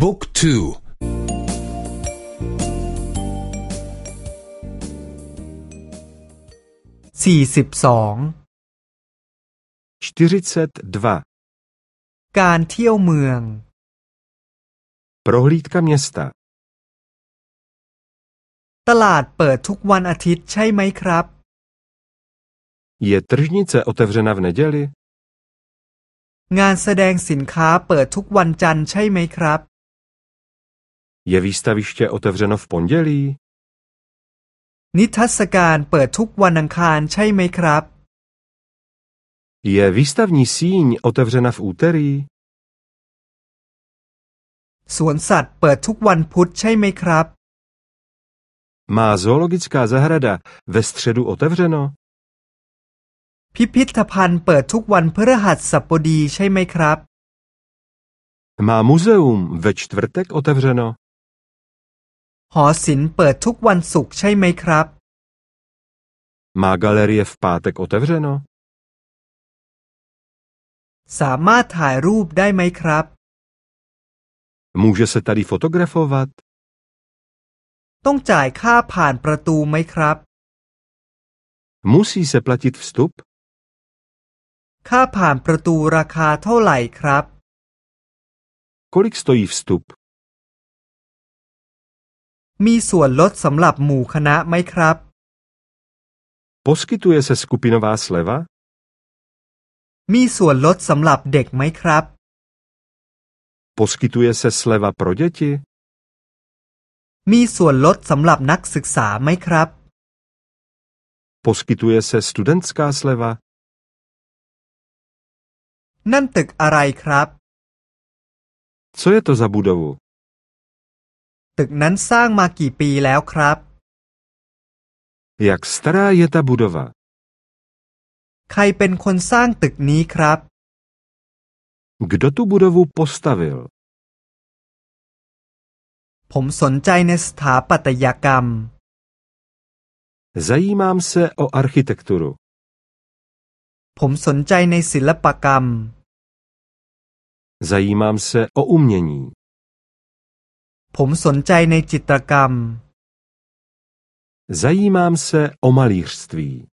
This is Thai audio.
บุ๊กทูสี่สิบสอง 42. การเที่ยวเมือง Prohlídka města. ตลาดเปิดทุกวันอาทิตย์ใช่ไหมครับ Je tržnice otevřena v neděli? งานแสดงสินค้าเปิดทุกวันจันทร์ใช่ไหมครับ Je výstaviště otevřeno v pondělí? นิทรรศการเปิดทุกวันอังคารใช่ไหมครับ Je výstavní síň otevřena v úterý? สวนสัตว์เปิดทุกวันพุธใช่ไหมครับ Má zoologická zahrada ve středu otevřeno? พิพิธภัณฑ์เปิดทุกวันพฤหัสบดีใช่ไหมครับ Má muzeum ve čtvrtek otevřeno? หอศิลป์เปิดทุกวันศุกร์ใช่ไหมครับ Má galerie v pátek otevřeno? สามารถถ่ายรูปได้ไหมครับ Může se tady fotografovat? ต้องจ่ายค่าผ่านประตูไหมครับ Musí se platit vstup? ค่าผ่านประตูราคาเท่าไหร่ครับ Kolik stojí vstup? มีส่วนลดสำหรับหมู่คณะไหมครับ Poskytuje se skupinová sleva? มีส่วนลดสำหรับเด็กไหมครับ Poskytuje se sleva pro děti? มีส่วนลดสำหรับนักศึกษาไหมครับ Poskytuje se studentská sleva? นั่นตึกอะไรครับ Co je to za budovu? ตึกนั้นสร้างมากี่ปีแล้วครับ Jak stará je ta budova? ใครเป็นคนสร้างตึกนี้ครับ Kdo tu budovu postavil? ผมสนใจในสถาปัตยกรรม Zajímám se o architekturu. ผมสนใจในศิลปกรรม Zajímám se o umění. ผมสนใจในจิตรกรรม Zajímám se o malířství.